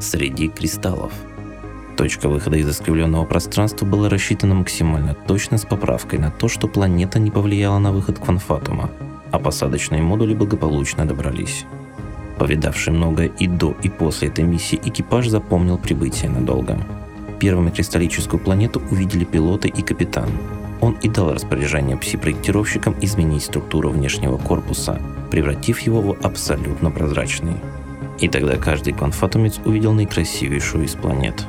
среди кристаллов. Точка выхода из искривленного пространства была рассчитана максимально точно с поправкой на то, что планета не повлияла на выход Кванфатума, а посадочные модули благополучно добрались. Повидавший многое и до, и после этой миссии экипаж запомнил прибытие надолго. Первыми кристаллическую планету увидели пилоты и капитан. Он и дал распоряжение пси-проектировщикам изменить структуру внешнего корпуса, превратив его в абсолютно прозрачный. И тогда каждый конфатумец увидел наикрасивейшую из планет.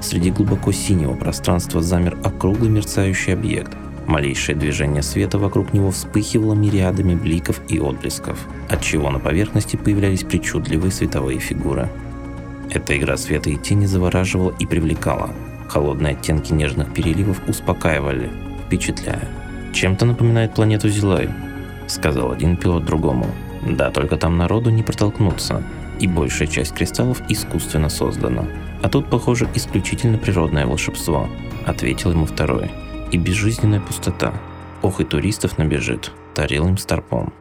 Среди глубоко синего пространства замер округлый мерцающий объект – Малейшее движение света вокруг него вспыхивало мириадами бликов и отблесков, отчего на поверхности появлялись причудливые световые фигуры. Эта игра света и тени завораживала и привлекала. Холодные оттенки нежных переливов успокаивали, впечатляя. «Чем-то напоминает планету Зилай», — сказал один пилот другому. «Да, только там народу не протолкнуться, и большая часть кристаллов искусственно создана. А тут, похоже, исключительно природное волшебство», — ответил ему второй и безжизненная пустота. Ох и туристов набежит, тарил им старпом.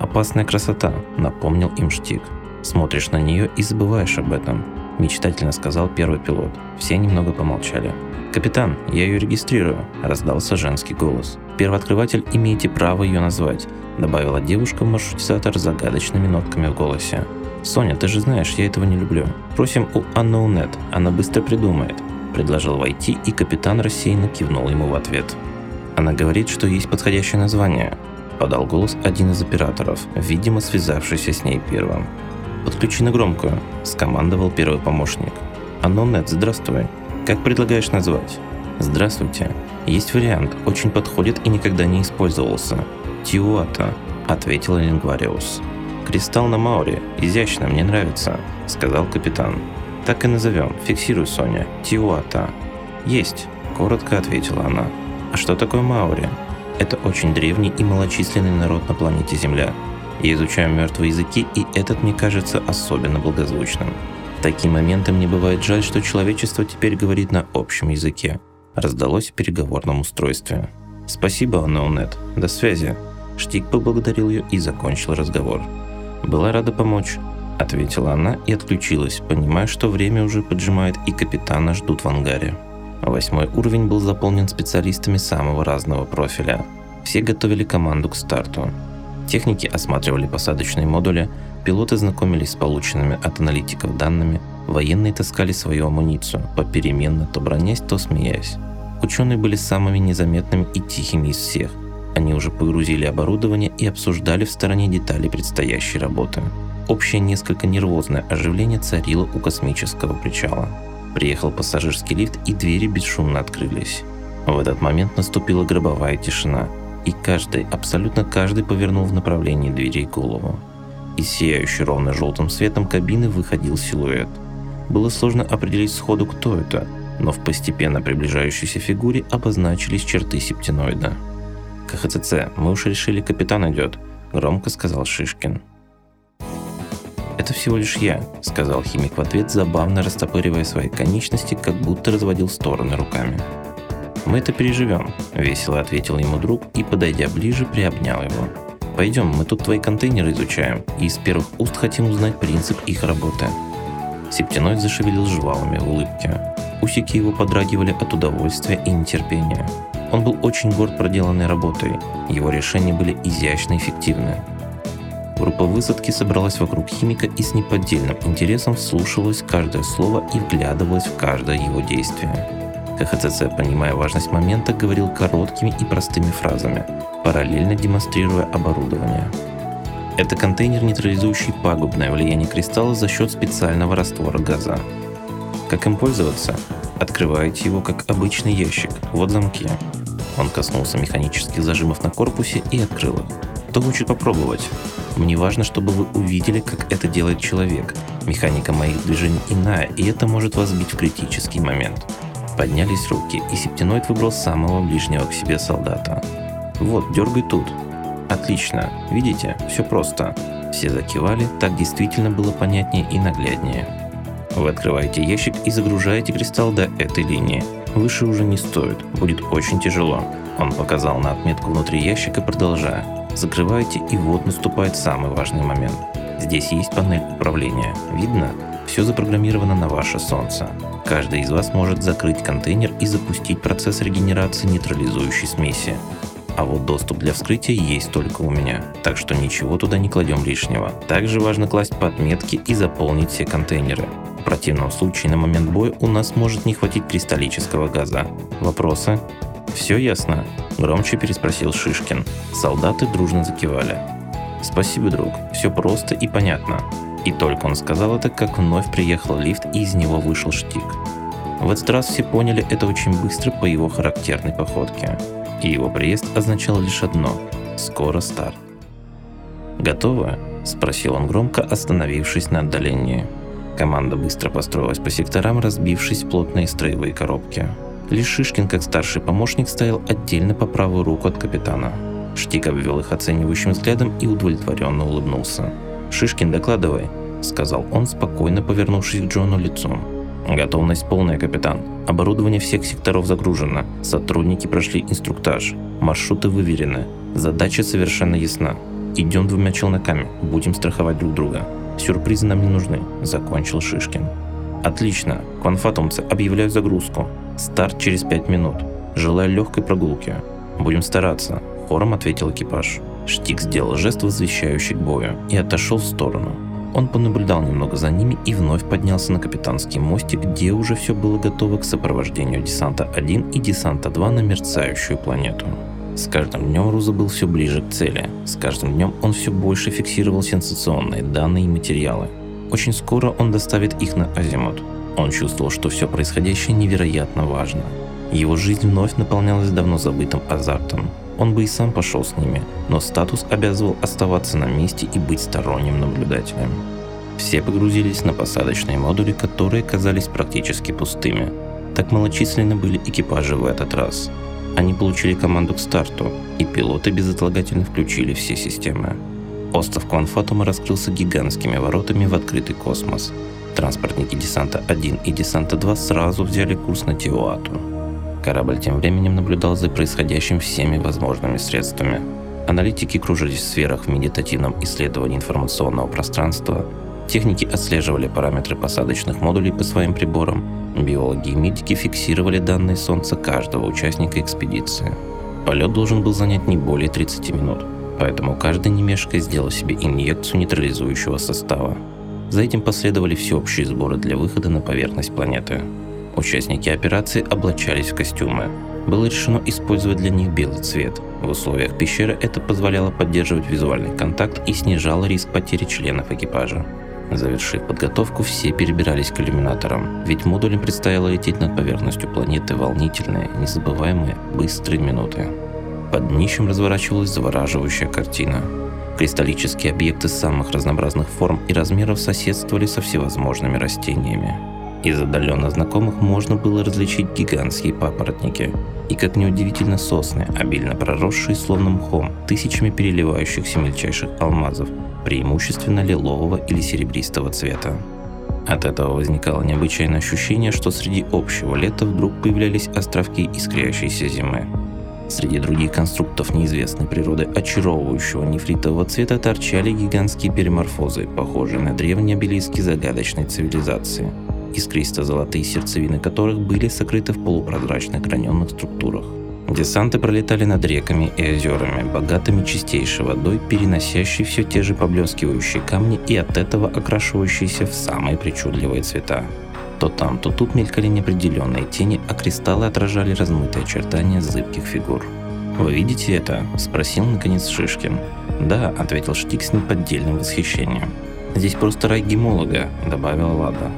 Опасная красота, напомнил им Штик. Смотришь на нее и забываешь об этом, мечтательно сказал первый пилот. Все немного помолчали. «Капитан, я ее регистрирую», – раздался женский голос. «Первооткрыватель имеете право ее назвать», – добавила девушка-маршрутизатор с загадочными нотками в голосе. «Соня, ты же знаешь, я этого не люблю. Просим у Unknownnet, она быстро придумает предложил войти, и капитан рассеянно кивнул ему в ответ. «Она говорит, что есть подходящее название», – подал голос один из операторов, видимо, связавшийся с ней первым. «Подключи на громкую», – скомандовал первый помощник. «Анонет, здравствуй. Как предлагаешь назвать?» «Здравствуйте. Есть вариант, очень подходит и никогда не использовался. Тиуата», – ответила Лингвариус. «Кристалл на Мауре. Изящно, мне нравится», – сказал капитан. «Так и назовем. Фиксируй, Соня. Тиуата». «Есть», – коротко ответила она. «А что такое Маури?» «Это очень древний и малочисленный народ на планете Земля. Я изучаю мертвые языки, и этот мне кажется особенно благозвучным. В такие моменты мне бывает жаль, что человечество теперь говорит на общем языке. Раздалось в переговорном устройстве. «Спасибо, Ноунет. До связи». Штик поблагодарил ее и закончил разговор. «Была рада помочь ответила она и отключилась, понимая, что время уже поджимает и капитана ждут в ангаре. Восьмой уровень был заполнен специалистами самого разного профиля. Все готовили команду к старту. Техники осматривали посадочные модули, пилоты знакомились с полученными от аналитиков данными, военные таскали свою амуницию, попеременно то бронясь, то смеясь. Ученые были самыми незаметными и тихими из всех. Они уже погрузили оборудование и обсуждали в стороне детали предстоящей работы. Общее несколько нервозное оживление царило у космического причала. Приехал пассажирский лифт, и двери бесшумно открылись. В этот момент наступила гробовая тишина, и каждый, абсолютно каждый повернул в направлении дверей голову. Из сияющей ровно желтым светом кабины выходил силуэт. Было сложно определить сходу, кто это, но в постепенно приближающейся фигуре обозначились черты септиноида. «КХЦЦ, мы уж решили, капитан идет», – громко сказал Шишкин. «Это всего лишь я», — сказал химик в ответ, забавно растопыривая свои конечности, как будто разводил стороны руками. «Мы это переживем», — весело ответил ему друг и, подойдя ближе, приобнял его. «Пойдем, мы тут твои контейнеры изучаем, и из первых уст хотим узнать принцип их работы». Септиноид зашевелил жвалами в улыбке. Усики его подрагивали от удовольствия и нетерпения. Он был очень горд проделанной работой. Его решения были изящно эффективны. Группа высадки собралась вокруг химика и с неподдельным интересом вслушивалась каждое слово и вглядывалась в каждое его действие. КХЦЦ, понимая важность момента, говорил короткими и простыми фразами, параллельно демонстрируя оборудование. Это контейнер, нейтрализующий пагубное влияние кристалла за счет специального раствора газа. Как им пользоваться? Открываете его как обычный ящик, вот замки. Он коснулся механических зажимов на корпусе и открыл их. Кто хочет попробовать? Мне важно, чтобы вы увидели, как это делает человек. Механика моих движений иная, и это может вас сбить в критический момент. Поднялись руки, и септиноид выбрал самого ближнего к себе солдата. Вот, дергай тут. Отлично. Видите? Все просто. Все закивали, так действительно было понятнее и нагляднее. Вы открываете ящик и загружаете кристалл до этой линии. Выше уже не стоит, будет очень тяжело. Он показал на отметку внутри ящика, продолжая. Закрываете и вот наступает самый важный момент. Здесь есть панель управления. Видно? Все запрограммировано на ваше солнце. Каждый из вас может закрыть контейнер и запустить процесс регенерации нейтрализующей смеси. А вот доступ для вскрытия есть только у меня, так что ничего туда не кладем лишнего. Также важно класть подметки и заполнить все контейнеры. В противном случае на момент боя у нас может не хватить кристаллического газа. Вопросы? «Все ясно?» – громче переспросил Шишкин. Солдаты дружно закивали. «Спасибо, друг. Все просто и понятно». И только он сказал это, как вновь приехал лифт и из него вышел штик. В этот раз все поняли это очень быстро по его характерной походке. И его приезд означал лишь одно – скоро старт. «Готовы?» – спросил он громко, остановившись на отдалении. Команда быстро построилась по секторам, разбившись в плотные строевые коробки. Лишь Шишкин, как старший помощник, стоял отдельно по правую руку от капитана. Штик обвел их оценивающим взглядом и удовлетворенно улыбнулся. «Шишкин, докладывай», — сказал он, спокойно повернувшись к Джону лицом. «Готовность полная, капитан. Оборудование всех секторов загружено. Сотрудники прошли инструктаж. Маршруты выверены. Задача совершенно ясна. Идем двумя челноками. Будем страховать друг друга. Сюрпризы нам не нужны», — закончил Шишкин. «Отлично. Кванфатумцы объявляют загрузку. Старт через пять минут. Желаю легкой прогулки. Будем стараться», — хором ответил экипаж. Штик сделал жест, возвещающий к бою, и отошел в сторону. Он понаблюдал немного за ними и вновь поднялся на капитанский мостик, где уже все было готово к сопровождению десанта 1 и десанта 2 на мерцающую планету. С каждым днем Руза был все ближе к цели. С каждым днем он все больше фиксировал сенсационные данные и материалы. Очень скоро он доставит их на Азимут. Он чувствовал, что все происходящее невероятно важно. Его жизнь вновь наполнялась давно забытым азартом. Он бы и сам пошел с ними, но статус обязывал оставаться на месте и быть сторонним наблюдателем. Все погрузились на посадочные модули, которые казались практически пустыми. Так малочисленны были экипажи в этот раз. Они получили команду к старту, и пилоты безотлагательно включили все системы. Остров Кванфатума раскрылся гигантскими воротами в открытый космос. Транспортники десанта 1 и десанта 2 сразу взяли курс на Тиуату. Корабль тем временем наблюдал за происходящим всеми возможными средствами. Аналитики кружились в сферах в медитативном исследовании информационного пространства, техники отслеживали параметры посадочных модулей по своим приборам, биологи и медики фиксировали данные Солнца каждого участника экспедиции. Полет должен был занять не более 30 минут поэтому каждый немешко сделал себе инъекцию нейтрализующего состава. За этим последовали всеобщие сборы для выхода на поверхность планеты. Участники операции облачались в костюмы. Было решено использовать для них белый цвет. В условиях пещеры это позволяло поддерживать визуальный контакт и снижало риск потери членов экипажа. Завершив подготовку, все перебирались к иллюминаторам, ведь модулям предстояло лететь над поверхностью планеты волнительные, незабываемые, быстрые минуты. Под днищем разворачивалась завораживающая картина. Кристаллические объекты самых разнообразных форм и размеров соседствовали со всевозможными растениями. Из отдаленно знакомых можно было различить гигантские папоротники и, как неудивительно, сосны, обильно проросшие словно мхом, тысячами переливающихся мельчайших алмазов, преимущественно лилового или серебристого цвета. От этого возникало необычайное ощущение, что среди общего лета вдруг появлялись островки искрящейся зимы. Среди других конструктов неизвестной природы очаровывающего нефритового цвета торчали гигантские переморфозы, похожие на древние обелиски загадочной цивилизации, искристо-золотые сердцевины которых были сокрыты в полупрозрачных граненных структурах. Десанты пролетали над реками и озерами, богатыми чистейшей водой, переносящей все те же поблескивающие камни и от этого окрашивающиеся в самые причудливые цвета. То там, то тут мелькали неопределенные тени, а кристаллы отражали размытые очертания зыбких фигур. «Вы видите это?» – спросил наконец Шишкин. «Да», – ответил Штик с неподдельным восхищением. «Здесь просто рай гемолога», – добавила Лада.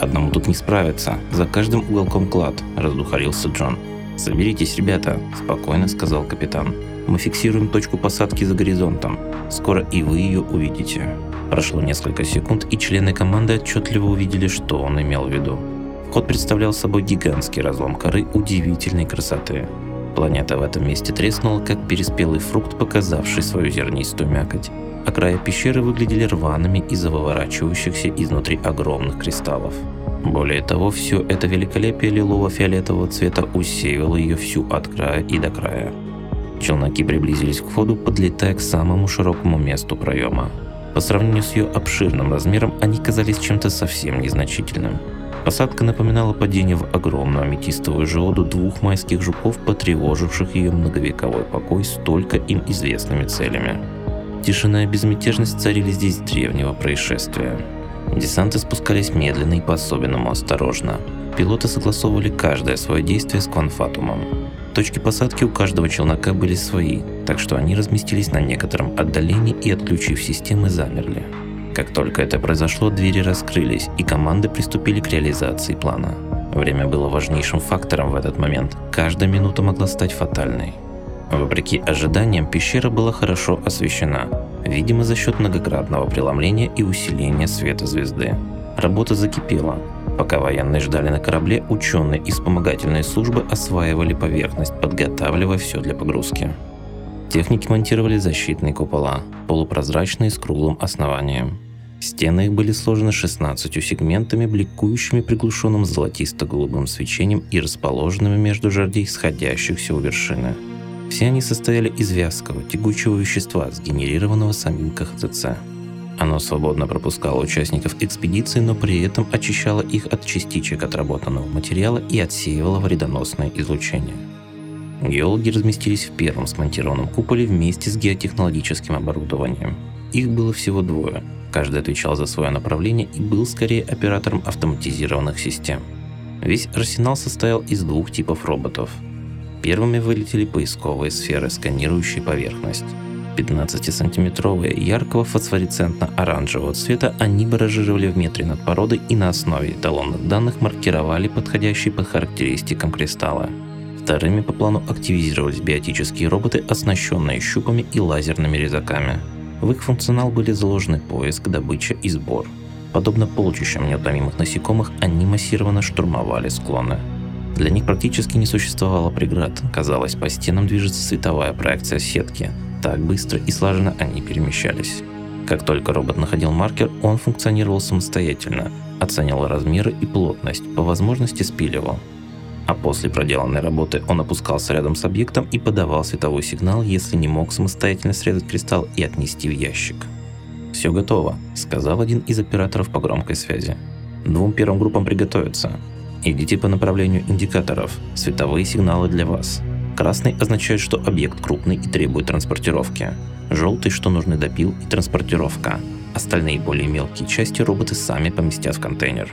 «Одному тут не справиться. За каждым уголком клад», – раздухарился Джон. «Соберитесь, ребята», – спокойно сказал капитан. «Мы фиксируем точку посадки за горизонтом. Скоро и вы ее увидите». Прошло несколько секунд, и члены команды отчетливо увидели, что он имел в виду. Вход представлял собой гигантский разлом коры удивительной красоты. Планета в этом месте треснула, как переспелый фрукт, показавший свою зернистую мякоть, а края пещеры выглядели рваными из-за выворачивающихся изнутри огромных кристаллов. Более того, все это великолепие лилово-фиолетового цвета усеивало ее всю от края и до края. Челноки приблизились к входу, подлетая к самому широкому месту проема. По сравнению с ее обширным размером, они казались чем-то совсем незначительным. Посадка напоминала падение в огромную аметистовую желуду двух майских жуков, потревоживших ее многовековой покой столько им известными целями. Тишина и безмятежность царили здесь древнего происшествия. Десанты спускались медленно и по-особенному осторожно. Пилоты согласовывали каждое свое действие с Кванфатумом. Точки посадки у каждого челнока были свои, так что они разместились на некотором отдалении и, отключив системы, замерли. Как только это произошло, двери раскрылись, и команды приступили к реализации плана. Время было важнейшим фактором в этот момент. Каждая минута могла стать фатальной. Вопреки ожиданиям, пещера была хорошо освещена, видимо за счет многократного преломления и усиления света звезды. Работа закипела. Пока военные ждали на корабле, ученые и вспомогательные службы осваивали поверхность, подготавливая все для погрузки. Техники монтировали защитные купола, полупрозрачные с круглым основанием. Стены их были сложены 16 сегментами, бликующими приглушенным золотисто-голубым свечением и расположенными между жердей, сходящихся у вершины. Все они состояли из вязкого, тягучего вещества, сгенерированного самим КХЦЦ. Оно свободно пропускало участников экспедиции, но при этом очищало их от частичек отработанного материала и отсеивало вредоносное излучение. Геологи разместились в первом смонтированном куполе вместе с геотехнологическим оборудованием. Их было всего двое. Каждый отвечал за свое направление и был скорее оператором автоматизированных систем. Весь арсенал состоял из двух типов роботов. Первыми вылетели поисковые сферы, сканирующие поверхность. 15-сантиметровые, яркого фосфоресцентно-оранжевого цвета, они баражировали в метре над породой и на основе эталонных данных маркировали подходящие по характеристикам кристалла. Вторыми по плану активизировались биотические роботы, оснащенные щупами и лазерными резаками. В их функционал были заложены поиск, добыча и сбор. Подобно полчищам неутомимых насекомых, они массированно штурмовали склоны. Для них практически не существовало преград. Казалось, по стенам движется световая проекция сетки, так быстро и слаженно они перемещались. Как только робот находил маркер, он функционировал самостоятельно, оценивал размеры и плотность, по возможности спиливал. А после проделанной работы он опускался рядом с объектом и подавал световой сигнал, если не мог самостоятельно срезать кристалл и отнести в ящик. «Все готово», — сказал один из операторов по громкой связи. «Двум первым группам приготовиться. Идите по направлению индикаторов. Световые сигналы для вас. Красный означает, что объект крупный и требует транспортировки. Желтый, что нужны допил и транспортировка. Остальные более мелкие части роботы сами поместят в контейнер.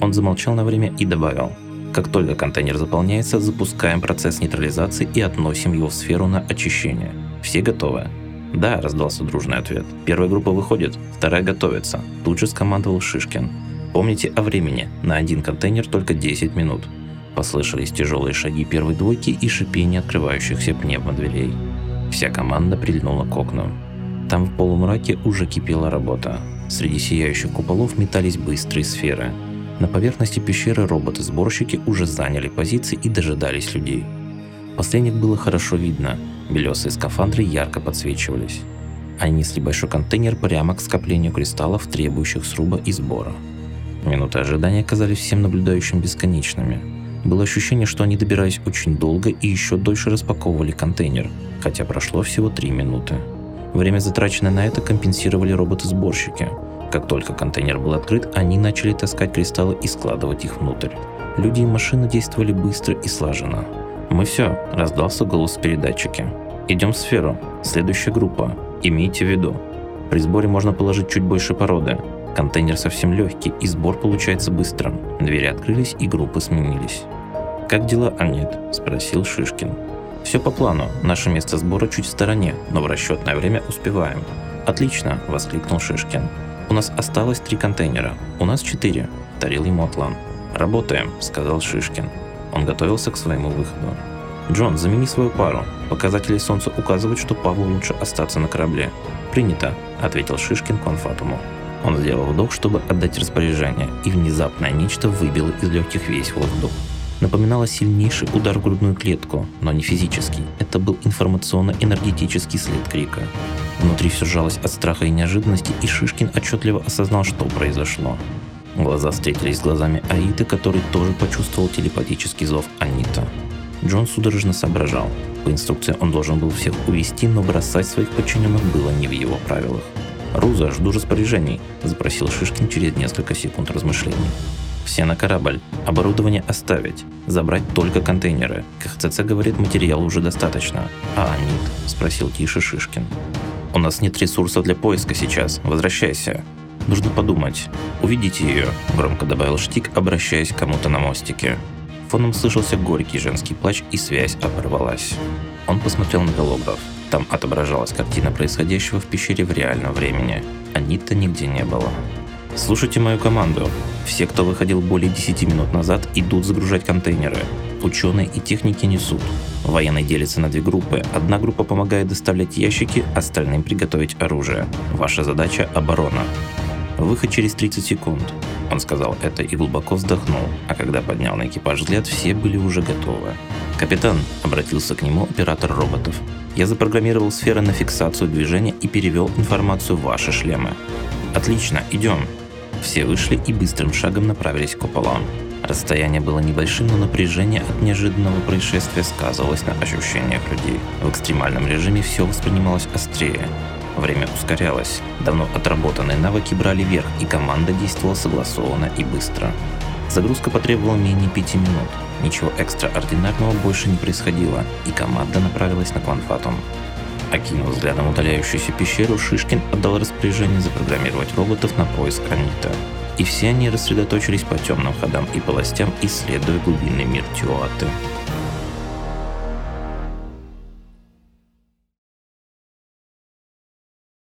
Он замолчал на время и добавил. Как только контейнер заполняется, запускаем процесс нейтрализации и относим его в сферу на очищение. Все готовы? Да, раздался дружный ответ. Первая группа выходит, вторая готовится. Тут же скомандовал Шишкин. Помните о времени. На один контейнер только 10 минут. Послышались тяжелые шаги первой двойки и шипение открывающихся пневмодверей. Вся команда прильнула к окну. Там в полумраке уже кипела работа. Среди сияющих куполов метались быстрые сферы. На поверхности пещеры роботы-сборщики уже заняли позиции и дожидались людей. Последних было хорошо видно. Белесые скафандры ярко подсвечивались. Они несли большой контейнер прямо к скоплению кристаллов, требующих сруба и сбора. Минуты ожидания казались всем наблюдающим бесконечными. Было ощущение, что они добирались очень долго и еще дольше распаковывали контейнер, хотя прошло всего 3 минуты. Время, затраченное на это, компенсировали роботы-сборщики. Как только контейнер был открыт, они начали таскать кристаллы и складывать их внутрь. Люди и машины действовали быстро и слаженно. «Мы все», – раздался голос в передатчике. «Идем в сферу. Следующая группа. Имейте в виду. При сборе можно положить чуть больше породы. Контейнер совсем легкий, и сбор получается быстрым. Двери открылись, и группы сменились. «Как дела, Аннет?» – спросил Шишкин. «Все по плану. Наше место сбора чуть в стороне, но в расчетное время успеваем». «Отлично!» – воскликнул Шишкин. «У нас осталось три контейнера. У нас четыре», – вторил ему Атлан. «Работаем», – сказал Шишкин. Он готовился к своему выходу. «Джон, замени свою пару. Показатели солнца указывают, что Павлу лучше остаться на корабле». «Принято», – ответил Шишкин Конфатуму. Он сделал вдох, чтобы отдать распоряжение, и внезапное нечто выбило из легких весь воздух. Напоминало сильнейший удар в грудную клетку, но не физический. Это был информационно-энергетический след крика. Внутри все сжалось от страха и неожиданности, и Шишкин отчетливо осознал, что произошло. Глаза встретились с глазами Аиты, который тоже почувствовал телепатический зов Анита. Джон судорожно соображал. По инструкции он должен был всех увести, но бросать своих подчиненных было не в его правилах. «Руза, жду распоряжений», – запросил Шишкин через несколько секунд размышлений. «Все на корабль. Оборудование оставить. Забрать только контейнеры. КХЦЦ говорит, материала уже достаточно. А Анит?» – спросил тише Шишкин. «У нас нет ресурсов для поиска сейчас. Возвращайся». «Нужно подумать. Увидите ее», – громко добавил Штик, обращаясь к кому-то на мостике. Фоном слышался горький женский плач, и связь оборвалась. Он посмотрел на голограф. Там отображалась картина происходящего в пещере в реальном времени. Анита нигде не было. Слушайте мою команду. Все, кто выходил более 10 минут назад, идут загружать контейнеры. Ученые и техники несут. Военные делятся на две группы. Одна группа помогает доставлять ящики, остальным приготовить оружие. Ваша задача – оборона. Выход через 30 секунд. Он сказал это и глубоко вздохнул, а когда поднял на экипаж взгляд, все были уже готовы. «Капитан», — обратился к нему оператор роботов, «я запрограммировал сферы на фиксацию движения и перевел информацию в ваши шлемы». «Отлично, идем». Все вышли и быстрым шагом направились к куполам. Расстояние было небольшим, но напряжение от неожиданного происшествия сказывалось на ощущениях людей. В экстремальном режиме все воспринималось острее. Время ускорялось. Давно отработанные навыки брали верх, и команда действовала согласованно и быстро. Загрузка потребовала менее пяти минут. Ничего экстраординарного больше не происходило, и команда направилась на Кванфатум. Окинув взглядом удаляющуюся пещеру, Шишкин отдал распоряжение запрограммировать роботов на поиск Анита. И все они рассредоточились по темным ходам и полостям, исследуя глубинный мир Тюаты.